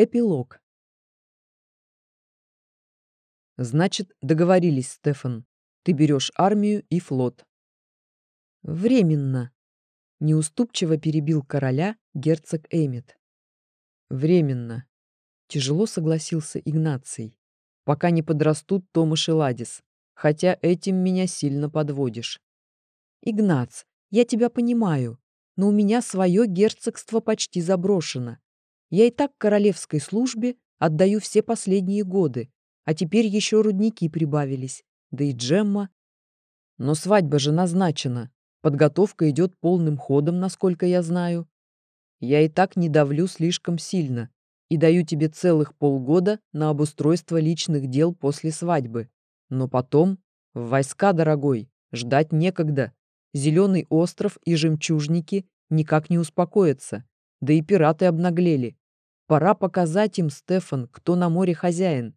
Эпилог. Значит, договорились, Стефан. Ты берешь армию и флот. Временно. Неуступчиво перебил короля герцог Эмит. Временно. Тяжело согласился Игнаций. Пока не подрастут Томаш и Ладис. Хотя этим меня сильно подводишь. Игнац, я тебя понимаю, но у меня свое герцогство почти заброшено. Я и так королевской службе отдаю все последние годы, а теперь еще рудники прибавились, да и Джемма. Но свадьба же назначена. Подготовка идет полным ходом, насколько я знаю. Я и так не давлю слишком сильно и даю тебе целых полгода на обустройство личных дел после свадьбы. Но потом, в войска, дорогой, ждать некогда. Зеленый остров и жемчужники никак не успокоятся. Да и пираты обнаглели. Пора показать им, Стефан, кто на море хозяин.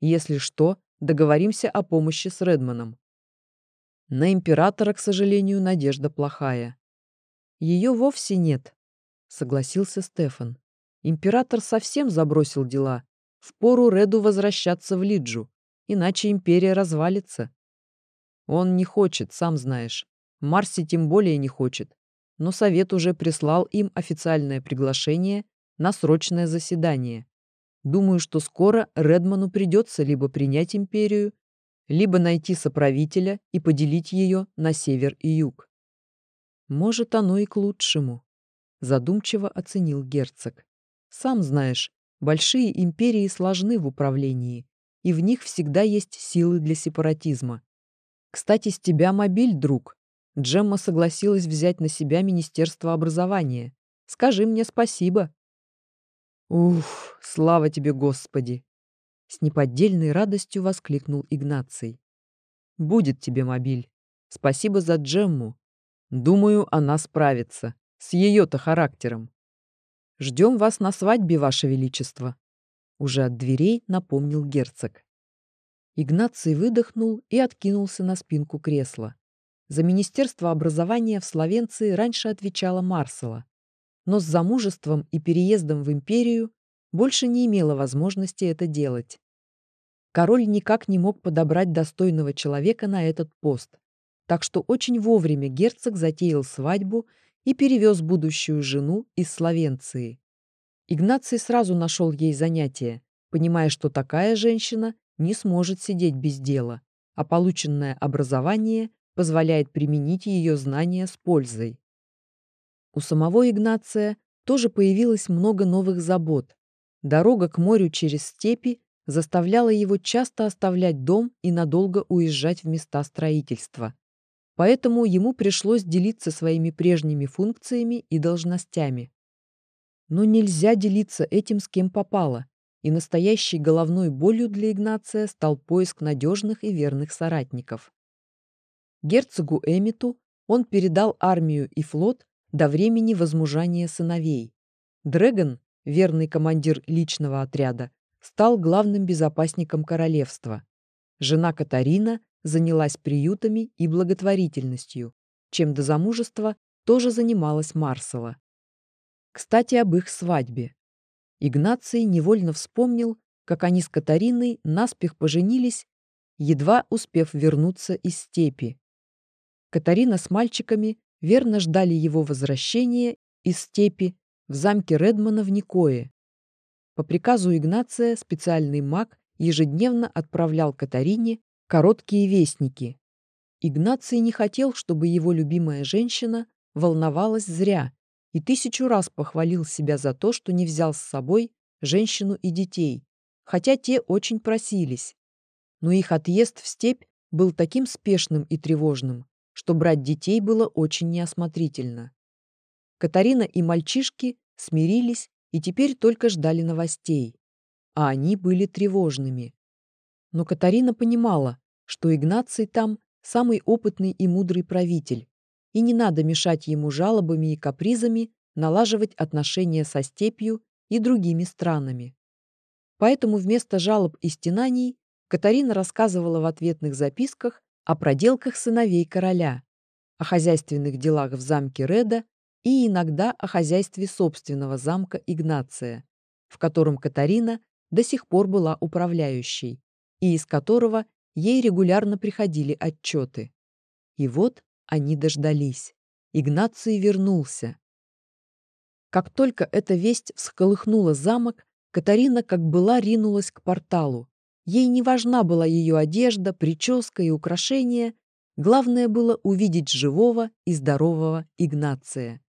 Если что, договоримся о помощи с Редманом. На императора, к сожалению, надежда плохая. Ее вовсе нет, согласился Стефан. Император совсем забросил дела. Впору Реду возвращаться в Лиджу, иначе империя развалится. Он не хочет, сам знаешь. Марси тем более не хочет но совет уже прислал им официальное приглашение на срочное заседание. Думаю, что скоро Редману придется либо принять империю, либо найти соправителя и поделить ее на север и юг. Может, оно и к лучшему, задумчиво оценил герцог. Сам знаешь, большие империи сложны в управлении, и в них всегда есть силы для сепаратизма. Кстати, с тебя мобиль, друг. Джемма согласилась взять на себя Министерство образования. Скажи мне спасибо. Уф, слава тебе, Господи! С неподдельной радостью воскликнул Игнаций. Будет тебе мобиль. Спасибо за Джемму. Думаю, она справится. С ее-то характером. Ждем вас на свадьбе, Ваше Величество. Уже от дверей напомнил герцог. Игнаций выдохнул и откинулся на спинку кресла. За Министерство образования в Словенции раньше отвечала Марсела, но с замужеством и переездом в империю больше не имела возможности это делать. Король никак не мог подобрать достойного человека на этот пост, так что очень вовремя герцог затеял свадьбу и перевез будущую жену из Словенции. Игнаций сразу нашел ей занятие, понимая, что такая женщина не сможет сидеть без дела, а полученное образование позволяет применить ее знания с пользой. У самого Игнация тоже появилось много новых забот. Дорога к морю через степи заставляла его часто оставлять дом и надолго уезжать в места строительства. Поэтому ему пришлось делиться своими прежними функциями и должностями. Но нельзя делиться этим с кем попало, и настоящей головной болью для Игнация стал поиск надежных и верных соратников. Герцогу Эмиту он передал армию и флот до времени возмужания сыновей. Дрэгон, верный командир личного отряда, стал главным безопасником королевства. Жена Катарина занялась приютами и благотворительностью, чем до замужества тоже занималась Марсела. Кстати, об их свадьбе. Игнаций невольно вспомнил, как они с Катариной наспех поженились, едва успев вернуться из степи. Катарина с мальчиками верно ждали его возвращения из степи в замке Редмана в Никое. По приказу Игнация специальный маг ежедневно отправлял Катарине короткие вестники. Игнаций не хотел, чтобы его любимая женщина волновалась зря и тысячу раз похвалил себя за то, что не взял с собой женщину и детей, хотя те очень просились. Но их отъезд в степь был таким спешным и тревожным, что брать детей было очень неосмотрительно. Катарина и мальчишки смирились и теперь только ждали новостей, а они были тревожными. Но Катарина понимала, что Игнаций там самый опытный и мудрый правитель, и не надо мешать ему жалобами и капризами налаживать отношения со степью и другими странами. Поэтому вместо жалоб и стенаний Катарина рассказывала в ответных записках о проделках сыновей короля, о хозяйственных делах в замке Реда и иногда о хозяйстве собственного замка Игнация. в котором Катарина до сих пор была управляющей, и из которого ей регулярно приходили отчеты. И вот они дождались. Игнаций вернулся. Как только эта весть всколыхнула замок, Катарина, как была, ринулась к порталу. Ей не важна была ее одежда, прическа и украшения, главное было увидеть живого и здорового Игнация.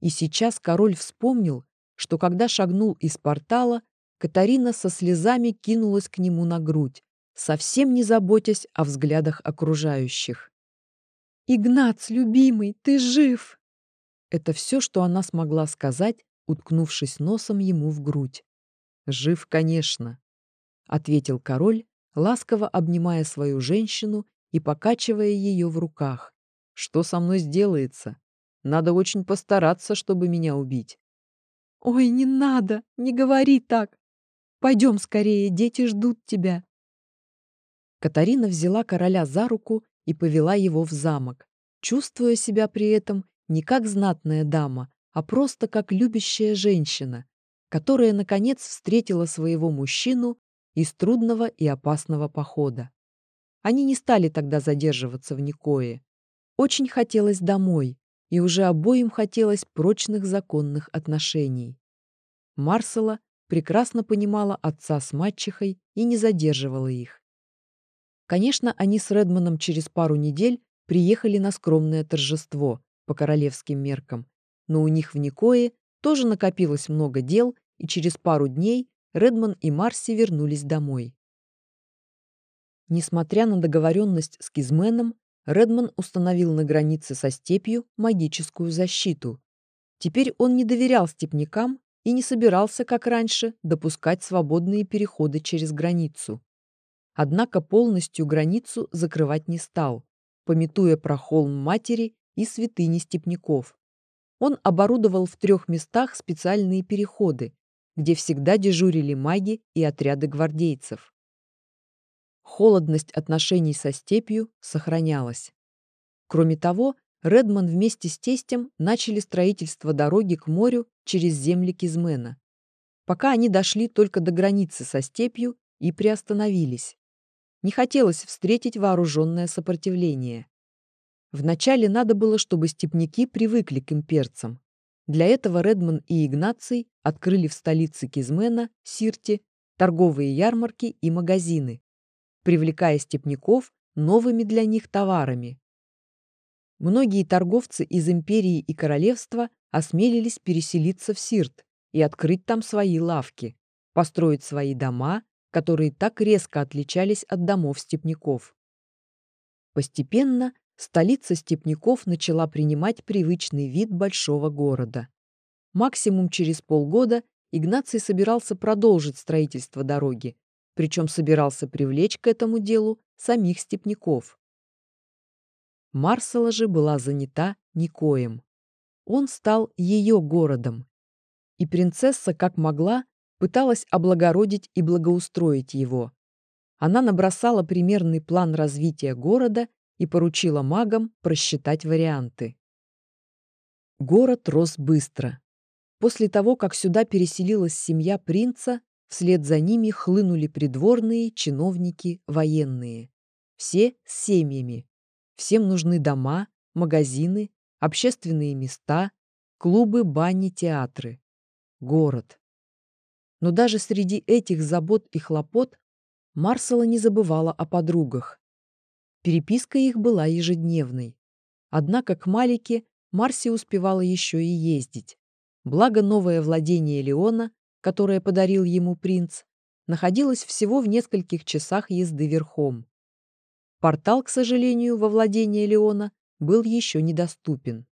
И сейчас король вспомнил, что когда шагнул из портала, Катарина со слезами кинулась к нему на грудь, совсем не заботясь о взглядах окружающих. «Игнац, любимый, ты жив!» Это все, что она смогла сказать, уткнувшись носом ему в грудь. «Жив, конечно», — ответил король, ласково обнимая свою женщину и покачивая ее в руках. «Что со мной сделается? Надо очень постараться, чтобы меня убить». «Ой, не надо, не говори так. Пойдем скорее, дети ждут тебя». Катарина взяла короля за руку и повела его в замок, чувствуя себя при этом не как знатная дама, а просто как любящая женщина, которая, наконец, встретила своего мужчину из трудного и опасного похода. Они не стали тогда задерживаться в Никое. Очень хотелось домой, и уже обоим хотелось прочных законных отношений. Марсела прекрасно понимала отца с мачехой и не задерживала их. Конечно, они с Редманом через пару недель приехали на скромное торжество по королевским меркам, но у них в Никое тоже накопилось много дел, и через пару дней Редман и Марси вернулись домой. Несмотря на договоренность с Кизменом, Редман установил на границе со степью магическую защиту. Теперь он не доверял степнякам и не собирался, как раньше, допускать свободные переходы через границу. Однако полностью границу закрывать не стал, пометуя про холм матери и святыни степняков. Он оборудовал в трех местах специальные переходы, где всегда дежурили маги и отряды гвардейцев. Холодность отношений со степью сохранялась. Кроме того, Редман вместе с тестем начали строительство дороги к морю через земли Кизмена. Пока они дошли только до границы со степью и приостановились. Не хотелось встретить вооруженное сопротивление. Вначале надо было, чтобы степняки привыкли к имперцам. Для этого Редман и Игнаций открыли в столице Кизмена, Сирте, торговые ярмарки и магазины, привлекая степняков новыми для них товарами. Многие торговцы из империи и королевства осмелились переселиться в Сирт и открыть там свои лавки, построить свои дома, которые так резко отличались от домов степняков. Постепенно столица степняков начала принимать привычный вид большого города. Максимум через полгода Игнаций собирался продолжить строительство дороги, причем собирался привлечь к этому делу самих степняков. Марсела же была занята Никоем. Он стал ее городом, и принцесса, как могла, пыталась облагородить и благоустроить его. Она набросала примерный план развития города и поручила магам просчитать варианты. Город рос быстро. После того, как сюда переселилась семья принца, вслед за ними хлынули придворные, чиновники, военные. Все с семьями. Всем нужны дома, магазины, общественные места, клубы, бани, театры. Город. Но даже среди этих забот и хлопот Марсела не забывала о подругах. Переписка их была ежедневной. Однако к Малике Марси успевала еще и ездить. Благо новое владение Леона, которое подарил ему принц, находилось всего в нескольких часах езды верхом. Портал, к сожалению, во владение Леона был еще недоступен.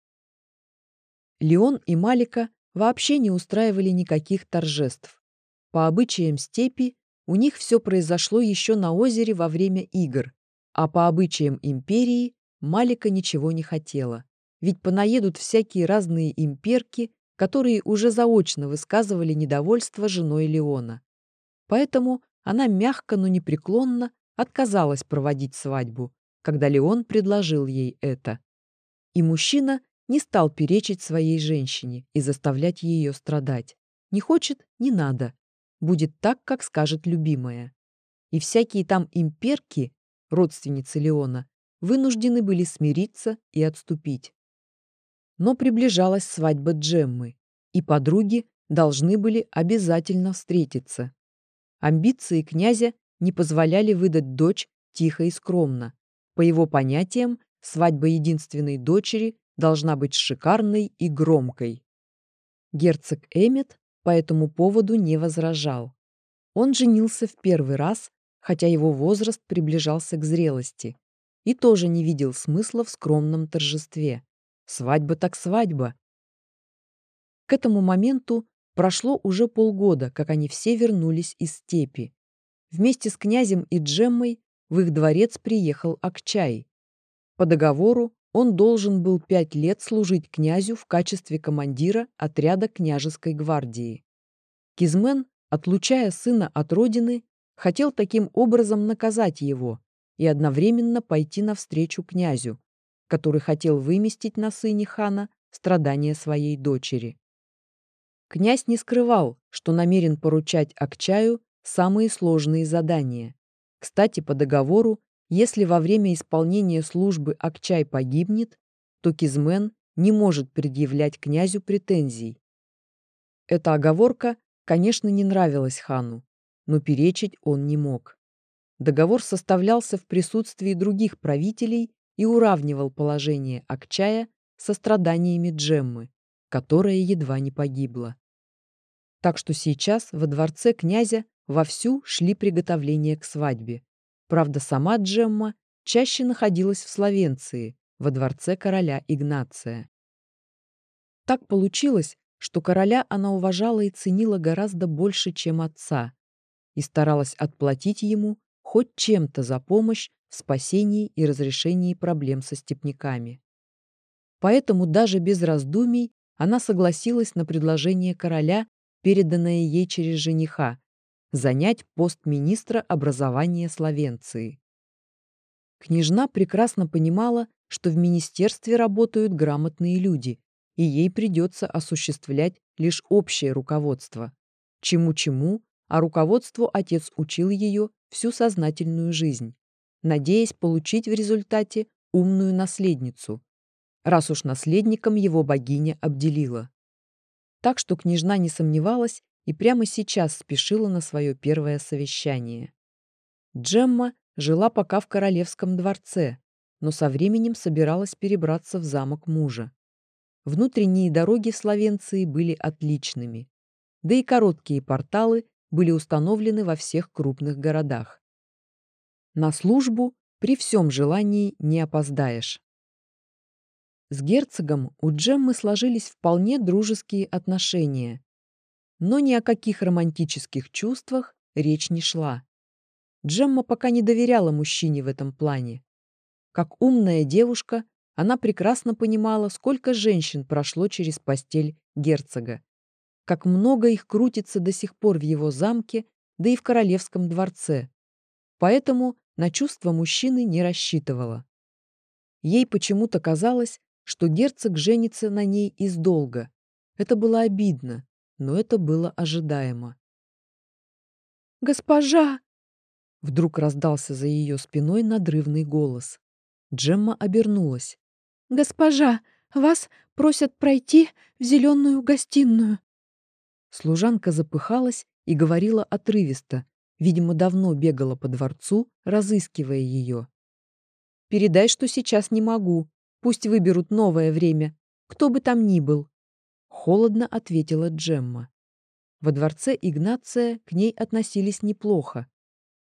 Леон и Малика вообще не устраивали никаких торжеств. По обычаям степи у них все произошло еще на озере во время игр, а по обычаям империи Малика ничего не хотела. Ведь понаедут всякие разные имперки, которые уже заочно высказывали недовольство женой Леона. Поэтому она мягко, но непреклонно отказалась проводить свадьбу, когда Леон предложил ей это. И мужчина не стал перечить своей женщине и заставлять ее страдать. Не хочет – не надо. Будет так, как скажет любимая. И всякие там имперки, родственницы Леона, вынуждены были смириться и отступить. Но приближалась свадьба Джеммы, и подруги должны были обязательно встретиться. Амбиции князя не позволяли выдать дочь тихо и скромно. По его понятиям, свадьба единственной дочери должна быть шикарной и громкой. Герцог Эммет по этому поводу не возражал. Он женился в первый раз, хотя его возраст приближался к зрелости, и тоже не видел смысла в скромном торжестве. Свадьба так свадьба. К этому моменту прошло уже полгода, как они все вернулись из степи. Вместе с князем и Джеммой в их дворец приехал Акчай. По договору он должен был пять лет служить князю в качестве командира отряда княжеской гвардии. Кизмен, отлучая сына от родины, хотел таким образом наказать его и одновременно пойти навстречу князю, который хотел выместить на сыне хана страдания своей дочери. Князь не скрывал, что намерен поручать Акчаю самые сложные задания. Кстати, по договору если во время исполнения службы Акчай погибнет, то Кизмен не может предъявлять князю претензий. Эта оговорка, конечно, не нравилась хану, но перечить он не мог. Договор составлялся в присутствии других правителей и уравнивал положение Акчая со страданиями Джеммы, которая едва не погибла. Так что сейчас во дворце князя вовсю шли приготовления к свадьбе. Правда, сама Джемма чаще находилась в Словенции, во дворце короля Игнация. Так получилось, что короля она уважала и ценила гораздо больше, чем отца, и старалась отплатить ему хоть чем-то за помощь в спасении и разрешении проблем со степняками. Поэтому даже без раздумий она согласилась на предложение короля, переданное ей через жениха, занять пост министра образования Словенции. Княжна прекрасно понимала, что в министерстве работают грамотные люди, и ей придется осуществлять лишь общее руководство. Чему-чему, а руководству отец учил ее всю сознательную жизнь, надеясь получить в результате умную наследницу, раз уж наследником его богиня обделила. Так что княжна не сомневалась и прямо сейчас спешила на свое первое совещание. Джемма жила пока в королевском дворце, но со временем собиралась перебраться в замок мужа. Внутренние дороги Словенции были отличными, да и короткие порталы были установлены во всех крупных городах. На службу при всем желании не опоздаешь. С герцогом у Джеммы сложились вполне дружеские отношения, но ни о каких романтических чувствах речь не шла. Джемма пока не доверяла мужчине в этом плане. Как умная девушка, она прекрасно понимала, сколько женщин прошло через постель герцога, как много их крутится до сих пор в его замке, да и в королевском дворце. Поэтому на чувства мужчины не рассчитывала. Ей почему-то казалось, что герцог женится на ней из долга. Это было обидно но это было ожидаемо. «Госпожа!» Вдруг раздался за ее спиной надрывный голос. Джемма обернулась. «Госпожа, вас просят пройти в зеленую гостиную». Служанка запыхалась и говорила отрывисто, видимо, давно бегала по дворцу, разыскивая ее. «Передай, что сейчас не могу. Пусть выберут новое время, кто бы там ни был. Холодно ответила Джемма. Во дворце Игнация к ней относились неплохо,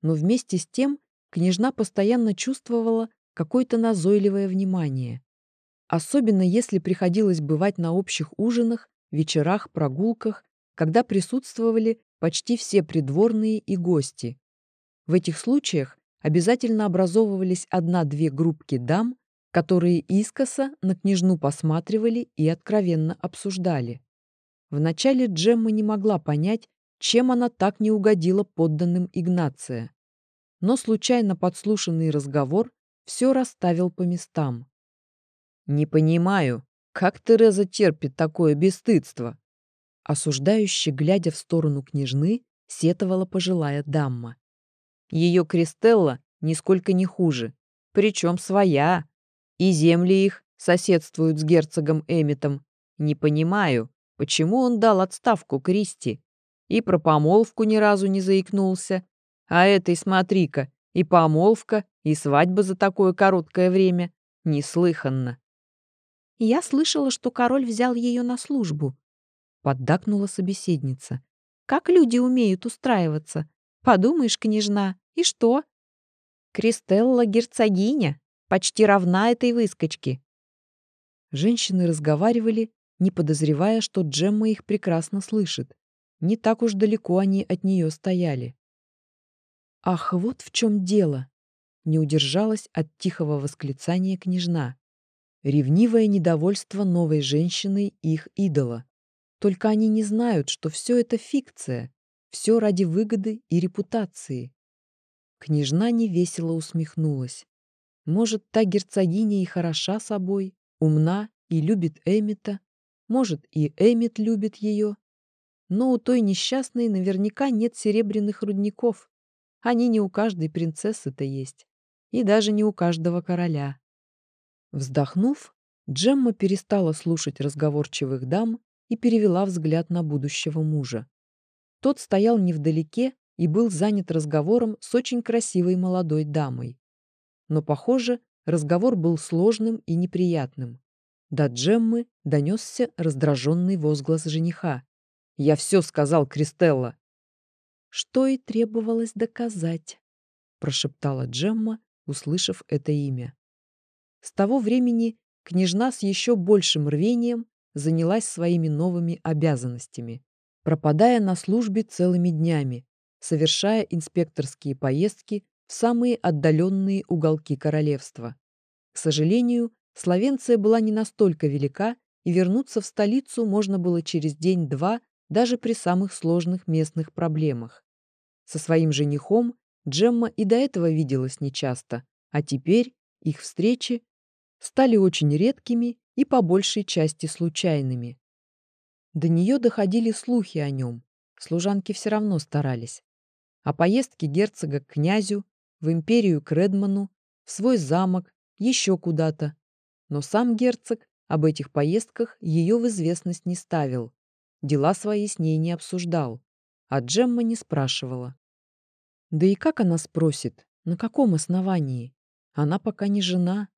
но вместе с тем княжна постоянно чувствовала какое-то назойливое внимание. Особенно если приходилось бывать на общих ужинах, вечерах, прогулках, когда присутствовали почти все придворные и гости. В этих случаях обязательно образовывались одна-две группки дам, которые искоса на княжну посматривали и откровенно обсуждали. Вначале Джемма не могла понять, чем она так не угодила подданным Игнация. Но случайно подслушанный разговор все расставил по местам. «Не понимаю, как Тереза терпит такое бесстыдство?» Осуждающе глядя в сторону княжны, сетовала пожилая дамма. Ее Кристелла нисколько не хуже, причем своя, и земли их соседствуют с герцогом Эмитом. Не понимаю, почему он дал отставку Кристи и про помолвку ни разу не заикнулся. А этой, смотри-ка, и помолвка, и свадьба за такое короткое время. Неслыханно. Я слышала, что король взял ее на службу. Поддакнула собеседница. Как люди умеют устраиваться? Подумаешь, княжна, и что? Кристелла герцогиня, почти равна этой выскочке. Женщины разговаривали, не подозревая, что Джемма их прекрасно слышит. Не так уж далеко они от нее стояли. «Ах, вот в чем дело!» Не удержалась от тихого восклицания княжна. Ревнивое недовольство новой женщиной их идола. Только они не знают, что все это фикция, все ради выгоды и репутации. Княжна невесело усмехнулась. Может, та герцогиня и хороша собой, умна и любит Эмита, может, и Эмит любит ее, но у той несчастной наверняка нет серебряных рудников. Они не у каждой принцессы-то есть. И даже не у каждого короля. Вздохнув, Джемма перестала слушать разговорчивых дам и перевела взгляд на будущего мужа. Тот стоял невдалеке и был занят разговором с очень красивой молодой дамой. Но, похоже, разговор был сложным и неприятным. До Джеммы донесся раздраженный возглас жениха. Я все сказал, Кристелла. Что и требовалось доказать, прошептала Джемма, услышав это имя. С того времени княжна с еще большим рвением занялась своими новыми обязанностями, пропадая на службе целыми днями, совершая инспекторские поездки в самые отдаленные уголки королевства. К сожалению, Словенция была не настолько велика, и вернуться в столицу можно было через день-два даже при самых сложных местных проблемах. Со своим женихом Джемма и до этого виделась нечасто, а теперь их встречи стали очень редкими и по большей части случайными. До нее доходили слухи о нем, служанки все равно старались. О поездке герцога к князю, в империю к Редману, в свой замок, еще куда-то. Но сам герцог об этих поездках ее в известность не ставил дела свои с ней не обсуждал, а Джемма не спрашивала. Да и как она спросит, на каком основании? Она пока не жена.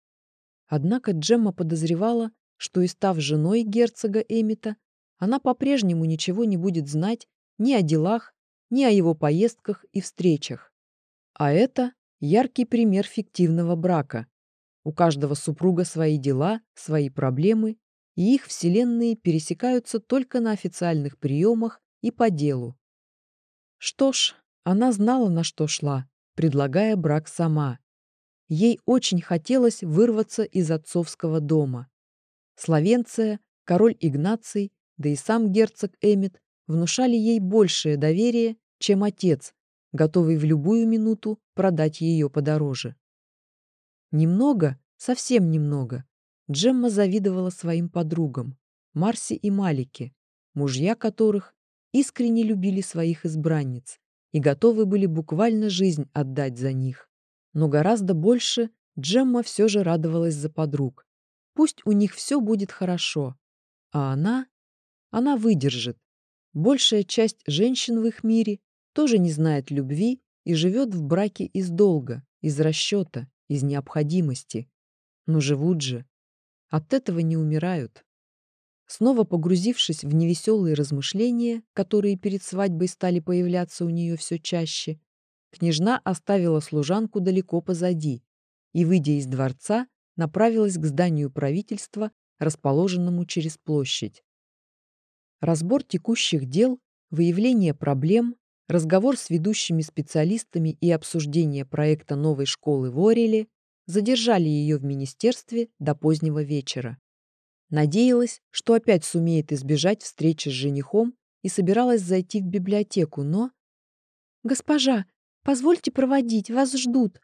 Однако Джемма подозревала, что и став женой герцога Эмита, она по-прежнему ничего не будет знать ни о делах, ни о его поездках и встречах. А это яркий пример фиктивного брака. У каждого супруга свои дела, свои проблемы и их вселенные пересекаются только на официальных приемах и по делу. Что ж, она знала, на что шла, предлагая брак сама. Ей очень хотелось вырваться из отцовского дома. Словенция, король Игнаций, да и сам герцог Эмит внушали ей большее доверие, чем отец, готовый в любую минуту продать ее подороже. Немного, совсем немного, Джемма завидовала своим подругам, Марси и Малике, мужья которых искренне любили своих избранниц и готовы были буквально жизнь отдать за них. Но гораздо больше Джемма все же радовалась за подруг. Пусть у них все будет хорошо, а она... Она выдержит. Большая часть женщин в их мире тоже не знает любви и живет в браке из долга, из расчета, из необходимости. Но живут же. От этого не умирают. Снова погрузившись в невеселые размышления, которые перед свадьбой стали появляться у нее все чаще, княжна оставила служанку далеко позади и, выйдя из дворца, направилась к зданию правительства, расположенному через площадь. Разбор текущих дел, выявление проблем, разговор с ведущими специалистами и обсуждение проекта новой школы в Ореле задержали ее в министерстве до позднего вечера. Надеялась, что опять сумеет избежать встречи с женихом и собиралась зайти в библиотеку, но... «Госпожа, позвольте проводить, вас ждут!»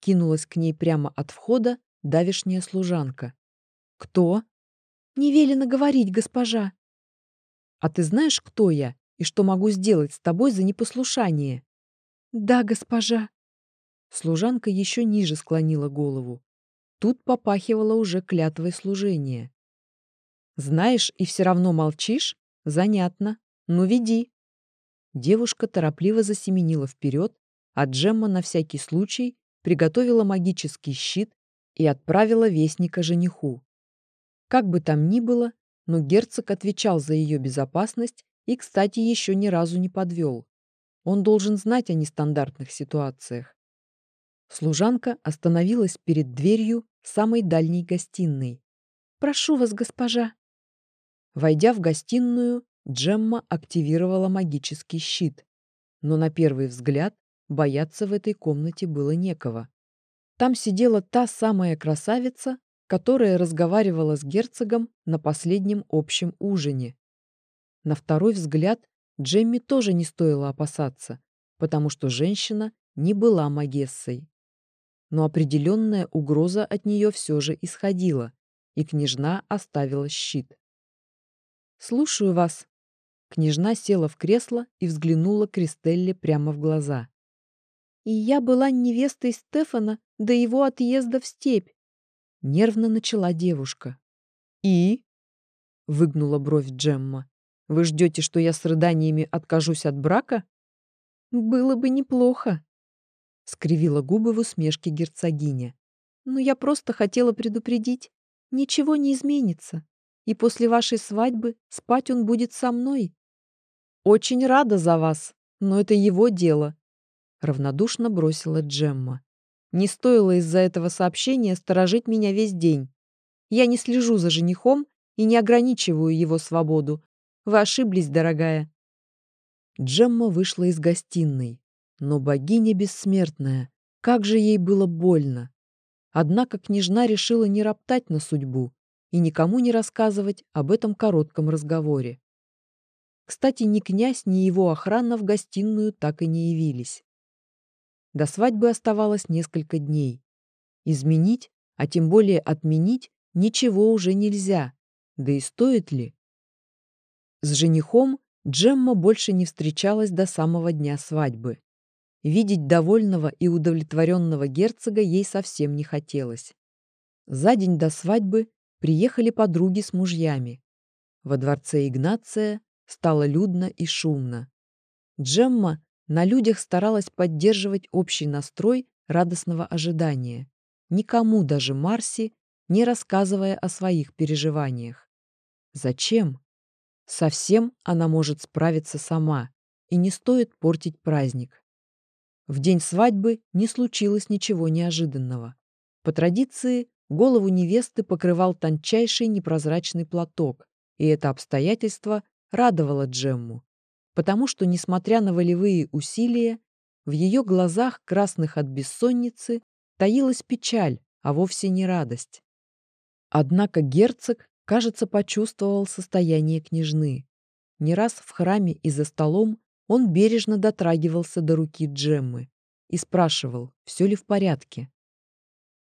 Кинулась к ней прямо от входа давишняя служанка. «Кто?» «Не велено говорить, госпожа!» А ты знаешь, кто я и что могу сделать с тобой за непослушание? Да, госпожа. Служанка еще ниже склонила голову. Тут попахивало уже клятвой служения. Знаешь и все равно молчишь? Занятно. Ну, веди. Девушка торопливо засеменила вперед, а Джемма на всякий случай приготовила магический щит и отправила вестника жениху. Как бы там ни было, но герцог отвечал за ее безопасность и, кстати, еще ни разу не подвел. Он должен знать о нестандартных ситуациях. Служанка остановилась перед дверью самой дальней гостиной. «Прошу вас, госпожа». Войдя в гостиную, Джемма активировала магический щит, но на первый взгляд бояться в этой комнате было некого. Там сидела та самая красавица, которая разговаривала с герцогом на последнем общем ужине. На второй взгляд Джемми тоже не стоило опасаться, потому что женщина не была магессой. Но определенная угроза от нее все же исходила, и княжна оставила щит. «Слушаю вас». Княжна села в кресло и взглянула Кристелле прямо в глаза. «И я была невестой Стефана до его отъезда в степь», — нервно начала девушка. «И?» — выгнула бровь Джемма. «Вы ждете, что я с рыданиями откажусь от брака?» «Было бы неплохо», — скривила губы в усмешке герцогиня. «Но я просто хотела предупредить. Ничего не изменится и после вашей свадьбы спать он будет со мной. Очень рада за вас, но это его дело, равнодушно бросила Джемма. Не стоило из-за этого сообщения сторожить меня весь день. Я не слежу за женихом и не ограничиваю его свободу. Вы ошиблись, дорогая. Джемма вышла из гостиной, но богиня бессмертная, как же ей было больно. Однако княжна решила не роптать на судьбу и никому не рассказывать об этом коротком разговоре. Кстати, ни князь, ни его охрана в гостиную так и не явились. До свадьбы оставалось несколько дней. Изменить, а тем более отменить, ничего уже нельзя. Да и стоит ли? С женихом Джемма больше не встречалась до самого дня свадьбы. Видеть довольного и удовлетворенного герцога ей совсем не хотелось. За день до свадьбы приехали подруги с мужьями. Во дворце Игнация стало людно и шумно. Джемма на людях старалась поддерживать общий настрой радостного ожидания, никому, даже Марси, не рассказывая о своих переживаниях. Зачем? Совсем она может справиться сама, и не стоит портить праздник. В день свадьбы не случилось ничего неожиданного. По традиции, Голову невесты покрывал тончайший непрозрачный платок, и это обстоятельство радовало Джемму, потому что, несмотря на волевые усилия, в ее глазах, красных от бессонницы, таилась печаль, а вовсе не радость. Однако герцог, кажется, почувствовал состояние княжны. Не раз в храме и за столом он бережно дотрагивался до руки Джеммы и спрашивал, все ли в порядке.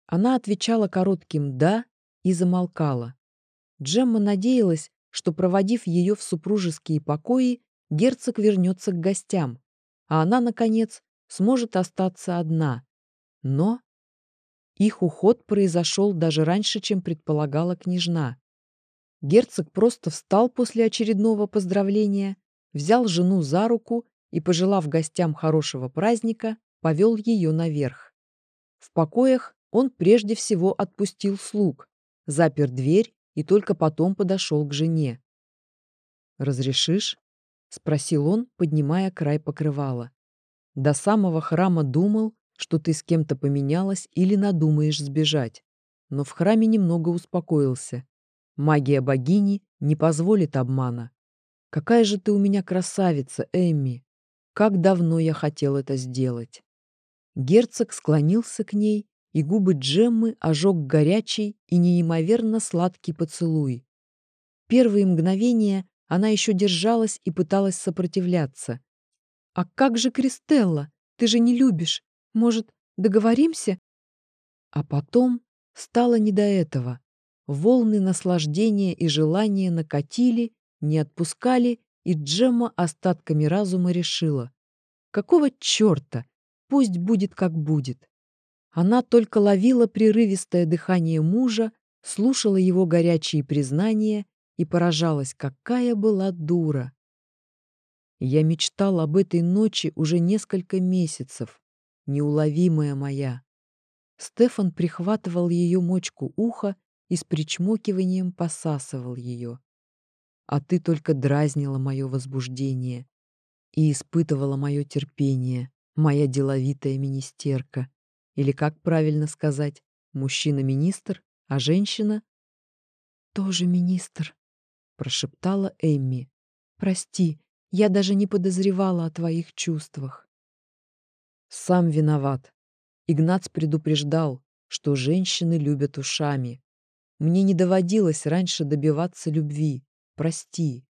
Она отвечала коротким «да» и замолкала. Джемма надеялась, что, проводив ее в супружеские покои, герцог вернется к гостям, а она, наконец, сможет остаться одна. Но их уход произошел даже раньше, чем предполагала княжна. Герцог просто встал после очередного поздравления, взял жену за руку и, пожелав гостям хорошего праздника, повел ее наверх. В покоях он прежде всего отпустил слуг, запер дверь и только потом подошел к жене. «Разрешишь?» — спросил он, поднимая край покрывала. «До самого храма думал, что ты с кем-то поменялась или надумаешь сбежать. Но в храме немного успокоился. Магия богини не позволит обмана. Какая же ты у меня красавица, Эмми! Как давно я хотел это сделать!» Герцог склонился к ней и губы Джеммы ожег горячий и неимоверно сладкий поцелуй. Первые мгновения она еще держалась и пыталась сопротивляться. «А как же Кристелла? Ты же не любишь. Может, договоримся?» А потом стало не до этого. Волны наслаждения и желания накатили, не отпускали и Джемма остатками разума решила. Какого черта? Пусть будет как будет. Она только ловила прерывистое дыхание мужа, слушала его горячие признания и поражалась, какая была дура. Я мечтал об этой ночи уже несколько месяцев, неуловимая моя. Стефан прихватывал ее мочку уха и с причмокиванием посасывал ее. А ты только дразнила мое возбуждение и испытывала мое терпение, моя деловитая министерка. Или как правильно сказать, мужчина-министр, а женщина? Тоже министр, прошептала Эмми. Прости, я даже не подозревала о твоих чувствах. Сам виноват. Игнац предупреждал, что женщины любят ушами. Мне не доводилось раньше добиваться любви. Прости.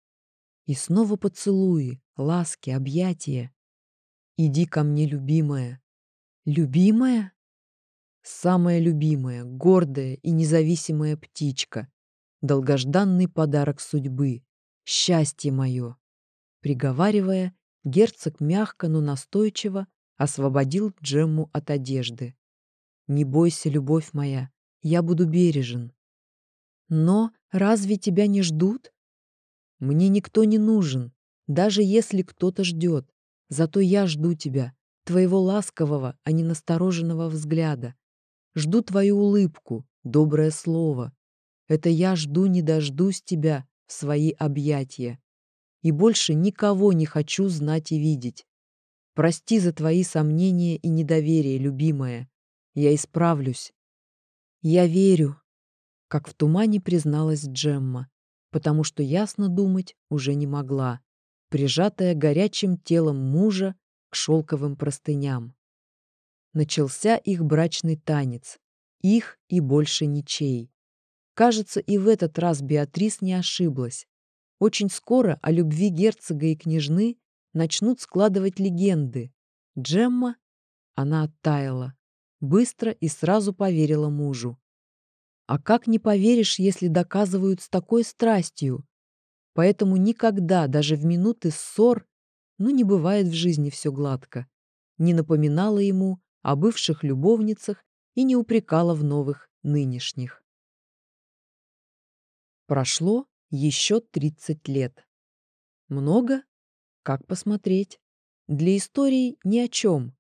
И снова поцелуи, ласки, объятия. Иди ко мне, любимая. Любимая? Самая любимая, гордая и независимая птичка. Долгожданный подарок судьбы. Счастье мое. Приговаривая, герцог мягко, но настойчиво освободил Джемму от одежды. «Не бойся, любовь моя, я буду бережен». «Но разве тебя не ждут?» «Мне никто не нужен, даже если кто-то ждет. Зато я жду тебя, твоего ласкового, а не настороженного взгляда. Жду твою улыбку, доброе слово. Это я жду не дождусь тебя в свои объятия. И больше никого не хочу знать и видеть. Прости за твои сомнения и недоверие, любимая. Я исправлюсь. Я верю, как в тумане призналась Джемма, потому что ясно думать уже не могла, прижатая горячим телом мужа к шелковым простыням начался их брачный танец. Их и больше ничей. Кажется, и в этот раз Беатрис не ошиблась. Очень скоро о любви герцога и княжны начнут складывать легенды. Джемма, она оттаяла, быстро и сразу поверила мужу. А как не поверишь, если доказывают с такой страстью? Поэтому никогда, даже в минуты ссор, ну не бывает в жизни все гладко, не напоминала ему о бывших любовницах и не упрекала в новых нынешних. Прошло еще 30 лет. Много? Как посмотреть? Для истории ни о чем.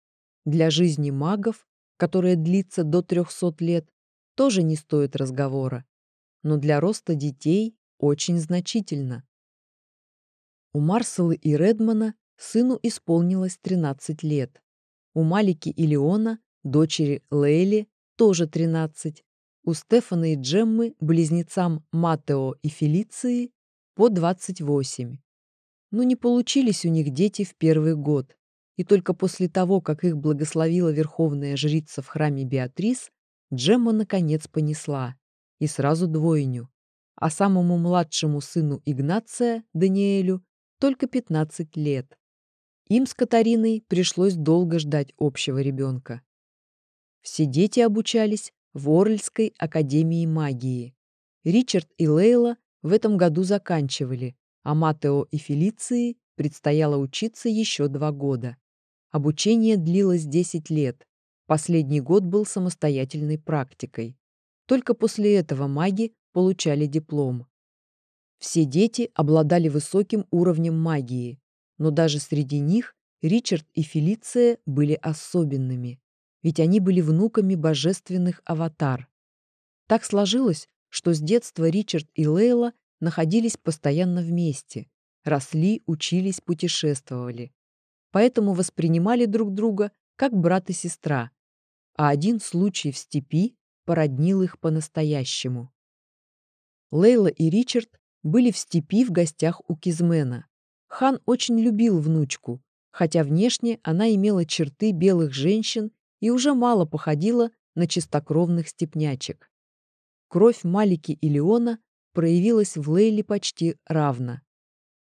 Для жизни магов, которая длится до 300 лет, тоже не стоит разговора. Но для роста детей очень значительно. У Марселы и Редмана сыну исполнилось 13 лет. У Малики и Леона, дочери Лейли, тоже 13. У Стефана и Джеммы, близнецам Матео и Фелиции, по 28. Но не получились у них дети в первый год. И только после того, как их благословила верховная жрица в храме Беатрис, Джемма наконец понесла. И сразу двойню. А самому младшему сыну Игнация, Даниэлю, только 15 лет. Им с Катариной пришлось долго ждать общего ребенка. Все дети обучались в Орльской академии магии. Ричард и Лейла в этом году заканчивали, а Матео и Фелиции предстояло учиться еще два года. Обучение длилось 10 лет. Последний год был самостоятельной практикой. Только после этого маги получали диплом. Все дети обладали высоким уровнем магии, но даже среди них Ричард и Фелиция были особенными, ведь они были внуками божественных аватар. Так сложилось, что с детства Ричард и Лейла находились постоянно вместе, росли, учились, путешествовали. Поэтому воспринимали друг друга как брат и сестра, а один случай в степи породнил их по-настоящему. Лейла и Ричард были в степи в гостях у Кизмена. Хан очень любил внучку, хотя внешне она имела черты белых женщин и уже мало походила на чистокровных степнячек. Кровь Малики и Леона проявилась в Лейле почти равно.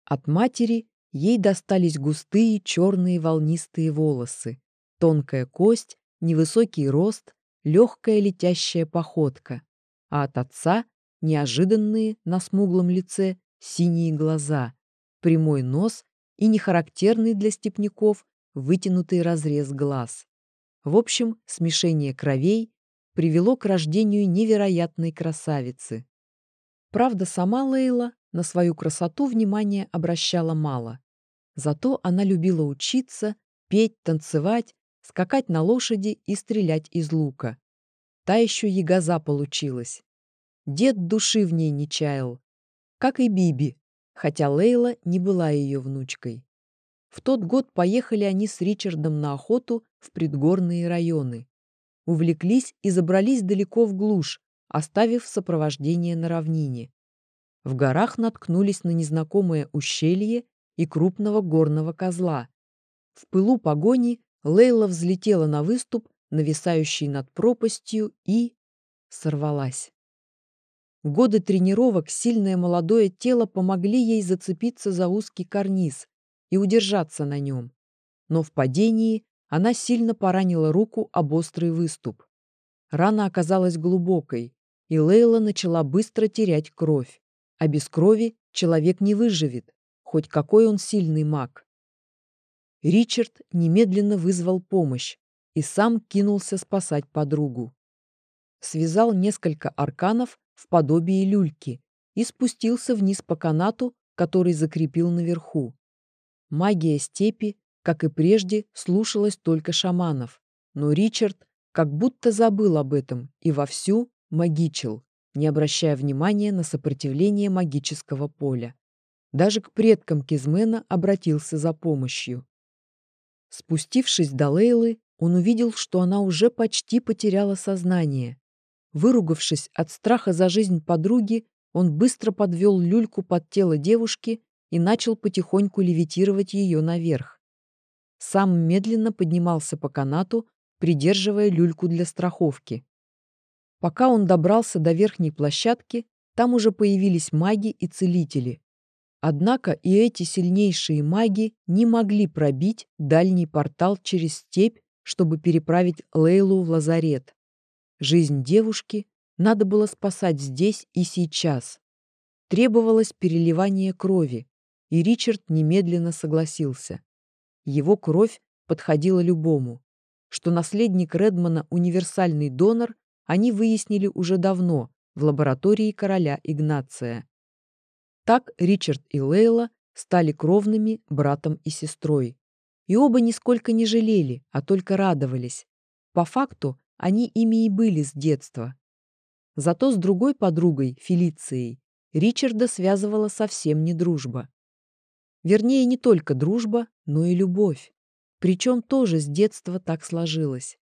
От матери ей достались густые черные волнистые волосы, тонкая кость, невысокий рост, легкая летящая походка, а от отца неожиданные на смуглом лице синие глаза, прямой нос и нехарактерный для степняков вытянутый разрез глаз. В общем, смешение кровей привело к рождению невероятной красавицы. Правда, сама Лейла на свою красоту внимания обращала мало. Зато она любила учиться, петь, танцевать, скакать на лошади и стрелять из лука. Та еще ягоза получилась. Дед души в ней не чаял. Как и Биби, хотя Лейла не была ее внучкой. В тот год поехали они с Ричардом на охоту в предгорные районы. Увлеклись и забрались далеко в глушь, оставив сопровождение на равнине. В горах наткнулись на незнакомое ущелье и крупного горного козла. В пылу погони Лейла взлетела на выступ, нависающий над пропастью, и сорвалась. Годы тренировок, сильное молодое тело помогли ей зацепиться за узкий карниз и удержаться на нем. Но в падении она сильно поранила руку об острый выступ. Рана оказалась глубокой, и Лейла начала быстро терять кровь. А без крови человек не выживет, хоть какой он сильный маг. Ричард немедленно вызвал помощь и сам кинулся спасать подругу. Связал несколько арканов в подобие люльки и спустился вниз по канату, который закрепил наверху. Магия степи, как и прежде, слушалась только шаманов, но Ричард как будто забыл об этом и вовсю магичил, не обращая внимания на сопротивление магического поля. Даже к предкам Кизмена обратился за помощью. Спустившись до Лейлы, он увидел, что она уже почти потеряла сознание. Выругавшись от страха за жизнь подруги, он быстро подвел люльку под тело девушки и начал потихоньку левитировать ее наверх. Сам медленно поднимался по канату, придерживая люльку для страховки. Пока он добрался до верхней площадки, там уже появились маги и целители. Однако и эти сильнейшие маги не могли пробить дальний портал через степь, чтобы переправить Лейлу в лазарет. Жизнь девушки надо было спасать здесь и сейчас. Требовалось переливание крови, и Ричард немедленно согласился. Его кровь подходила любому. Что наследник Редмана универсальный донор, они выяснили уже давно в лаборатории короля Игнация. Так Ричард и Лейла стали кровными братом и сестрой. И оба нисколько не жалели, а только радовались. По факту они ими и были с детства. Зато с другой подругой, Фелицией, Ричарда связывала совсем не дружба. Вернее, не только дружба, но и любовь. Причем тоже с детства так сложилось.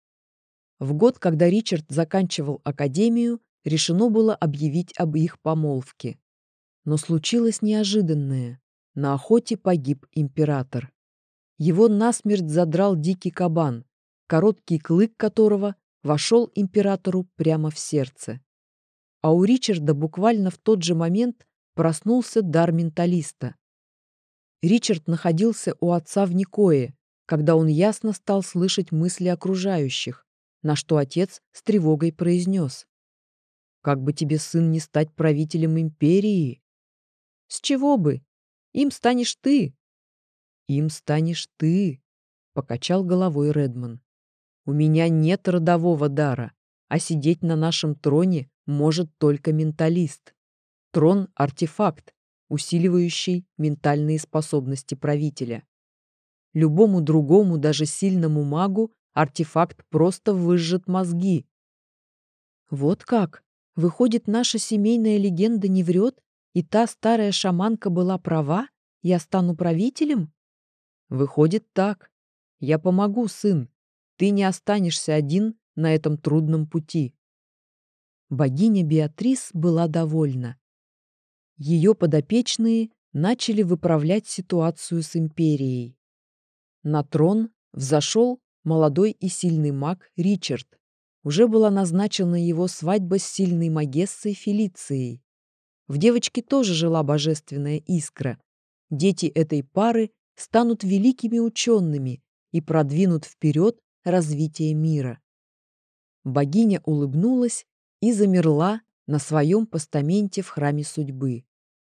В год, когда Ричард заканчивал академию, решено было объявить об их помолвке. Но случилось неожиданное. На охоте погиб император. Его насмерть задрал дикий кабан, короткий клык которого вошел императору прямо в сердце. А у Ричарда буквально в тот же момент проснулся дар менталиста. Ричард находился у отца в Никое, когда он ясно стал слышать мысли окружающих, на что отец с тревогой произнес. «Как бы тебе, сын, не стать правителем империи?» «С чего бы? Им станешь ты!» «Им станешь ты!» — покачал головой Редман. У меня нет родового дара, а сидеть на нашем троне может только менталист. Трон — артефакт, усиливающий ментальные способности правителя. Любому другому, даже сильному магу, артефакт просто выжжет мозги. Вот как? Выходит, наша семейная легенда не врет, и та старая шаманка была права? Я стану правителем? Выходит так. Я помогу, сын. Ты не останешься один на этом трудном пути. Богиня Беатрис была довольна. Ее подопечные начали выправлять ситуацию с империей. На трон взошел молодой и сильный маг Ричард. Уже была назначена его свадьба с сильной магессой Фелицией. В девочке тоже жила божественная искра. Дети этой пары станут великими учеными и продвинут вперед развития мира. Богиня улыбнулась и замерла на своем постаменте в храме судьбы.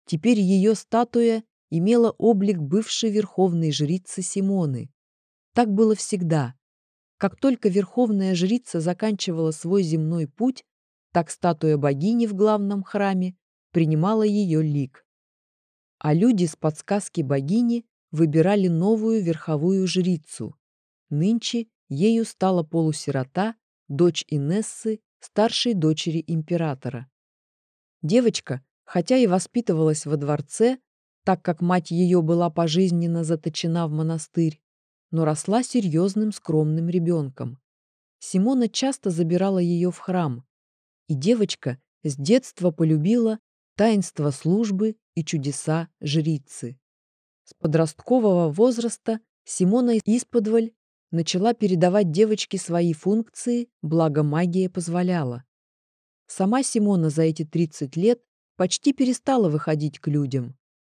Теперь ее статуя имела облик бывшей верховной жрицы Симоны. Так было всегда. Как только верховная жрица заканчивала свой земной путь, так статуя богини в главном храме принимала ее лик. А люди с подсказки богини выбирали новую верховую жрицу. Нынче ею стала полусирота, дочь Инессы, старшей дочери императора. Девочка, хотя и воспитывалась во дворце, так как мать ее была пожизненно заточена в монастырь, но росла серьезным скромным ребенком. Симона часто забирала ее в храм, и девочка с детства полюбила таинство службы и чудеса жрицы. С подросткового возраста Симона исподволь начала передавать девочке свои функции, благо магия позволяла. Сама Симона за эти 30 лет почти перестала выходить к людям.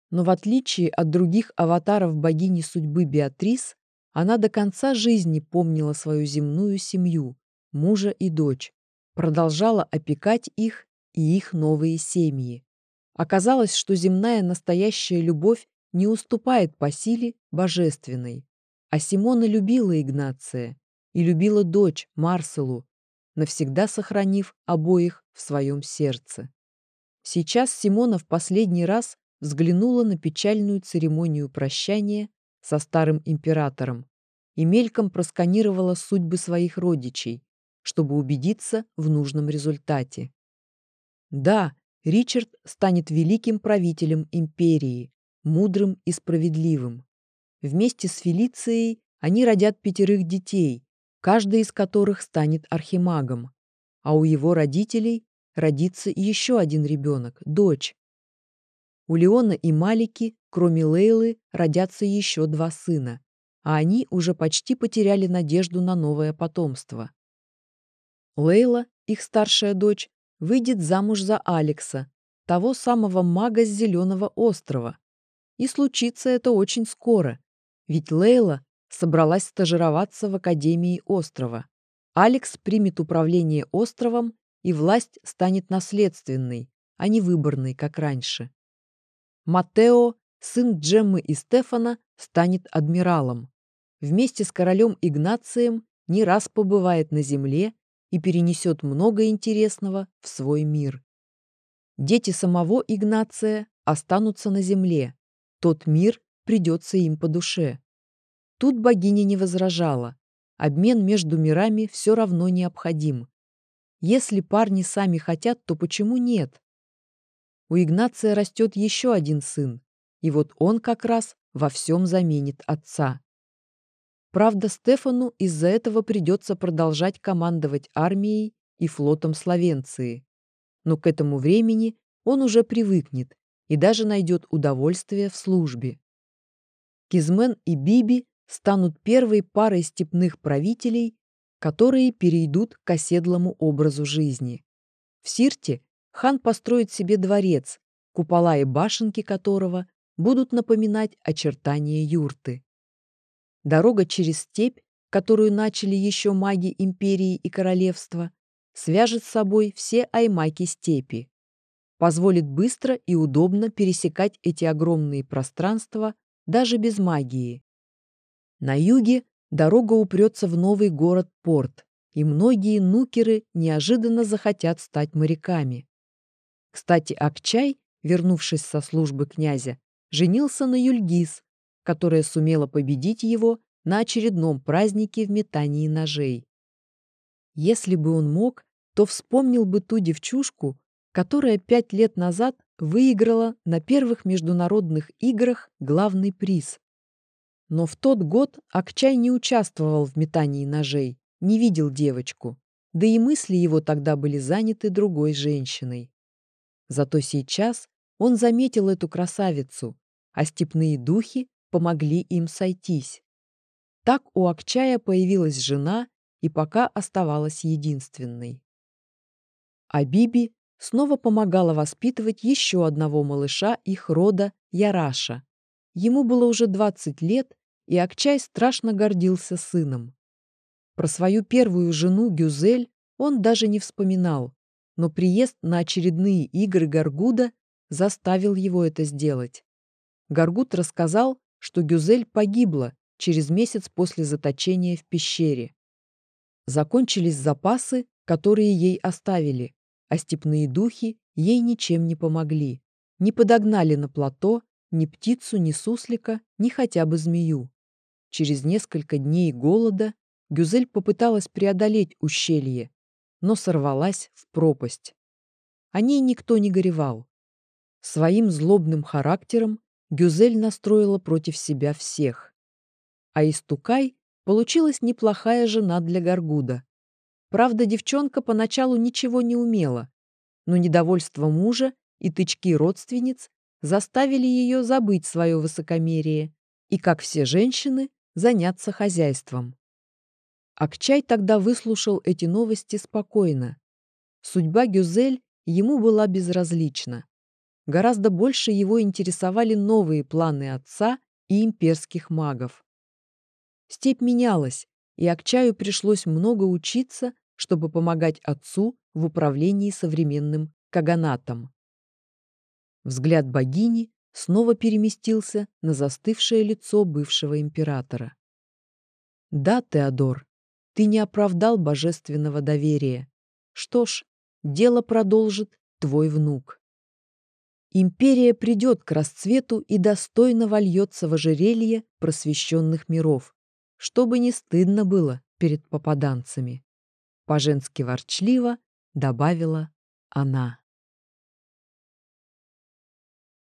Но в отличие от других аватаров богини судьбы Беатрис, она до конца жизни помнила свою земную семью, мужа и дочь, продолжала опекать их и их новые семьи. Оказалось, что земная настоящая любовь не уступает по силе божественной. А Симона любила Игнация и любила дочь Марселу, навсегда сохранив обоих в своем сердце. Сейчас Симона в последний раз взглянула на печальную церемонию прощания со старым императором и мельком просканировала судьбы своих родичей, чтобы убедиться в нужном результате. Да, Ричард станет великим правителем империи, мудрым и справедливым. Вместе с Фелицией они родят пятерых детей, каждый из которых станет архимагом, а у его родителей родится еще один ребенок, дочь. У Леона и Малики, кроме Лейлы, родятся еще два сына, а они уже почти потеряли надежду на новое потомство. Лейла, их старшая дочь, выйдет замуж за Алекса, того самого мага с Зеленого острова. И случится это очень скоро, ведь Лейла собралась стажироваться в Академии острова. Алекс примет управление островом, и власть станет наследственной, а не выборной, как раньше. Матео, сын Джеммы и Стефана, станет адмиралом. Вместе с королем Игнацием не раз побывает на земле и перенесет много интересного в свой мир. Дети самого Игнация останутся на земле. Тот мир придется им по душе. Тут богиня не возражала. Обмен между мирами все равно необходим. Если парни сами хотят, то почему нет? У Игнация растет еще один сын, и вот он как раз во всем заменит отца. Правда, Стефану из-за этого придется продолжать командовать армией и флотом Словенции. Но к этому времени он уже привыкнет и даже найдет удовольствие в службе. Кизмен и Биби станут первой парой степных правителей, которые перейдут к оседлому образу жизни. В Сирте хан построит себе дворец, купола и башенки которого будут напоминать очертания юрты. Дорога через степь, которую начали еще маги империи и королевства, свяжет с собой все аймаки степи, позволит быстро и удобно пересекать эти огромные пространства даже без магии. На юге дорога упрется в новый город-порт, и многие нукеры неожиданно захотят стать моряками. Кстати, Акчай, вернувшись со службы князя, женился на Юльгиз, которая сумела победить его на очередном празднике в метании ножей. Если бы он мог, то вспомнил бы ту девчушку, которая пять лет назад выиграла на первых международных играх главный приз. Но в тот год Акчай не участвовал в метании ножей, не видел девочку, да и мысли его тогда были заняты другой женщиной. Зато сейчас он заметил эту красавицу, а степные духи помогли им сойтись. Так у Акчая появилась жена и пока оставалась единственной. А Биби снова помогала воспитывать еще одного малыша их рода Яраша. Ему было уже 20 лет, и Акчай страшно гордился сыном. Про свою первую жену Гюзель он даже не вспоминал, но приезд на очередные игры Гаргуда заставил его это сделать. Гаргут рассказал, что Гюзель погибла через месяц после заточения в пещере. Закончились запасы, которые ей оставили, а степные духи ей ничем не помогли. Не подогнали на плато ни птицу, ни суслика, ни хотя бы змею. Через несколько дней голода Гюзель попыталась преодолеть ущелье, но сорвалась в пропасть. О ней никто не горевал. Своим злобным характером Гюзель настроила против себя всех. А Истукай получилась неплохая жена для Гаргуда. Правда, девчонка поначалу ничего не умела, но недовольство мужа и тычки родственниц заставили ее забыть свое высокомерие и, как все женщины, заняться хозяйством. Акчай тогда выслушал эти новости спокойно. Судьба Гюзель ему была безразлична. Гораздо больше его интересовали новые планы отца и имперских магов. Степь менялась, и Акчаю пришлось много учиться, чтобы помогать отцу в управлении современным каганатом. Взгляд богини снова переместился на застывшее лицо бывшего императора. «Да, Теодор, ты не оправдал божественного доверия. Что ж, дело продолжит твой внук». Империя придет к расцвету и достойно вольется в ожерелье просвещенных миров, чтобы не стыдно было перед попаданцами. По-женски ворчливо добавила она.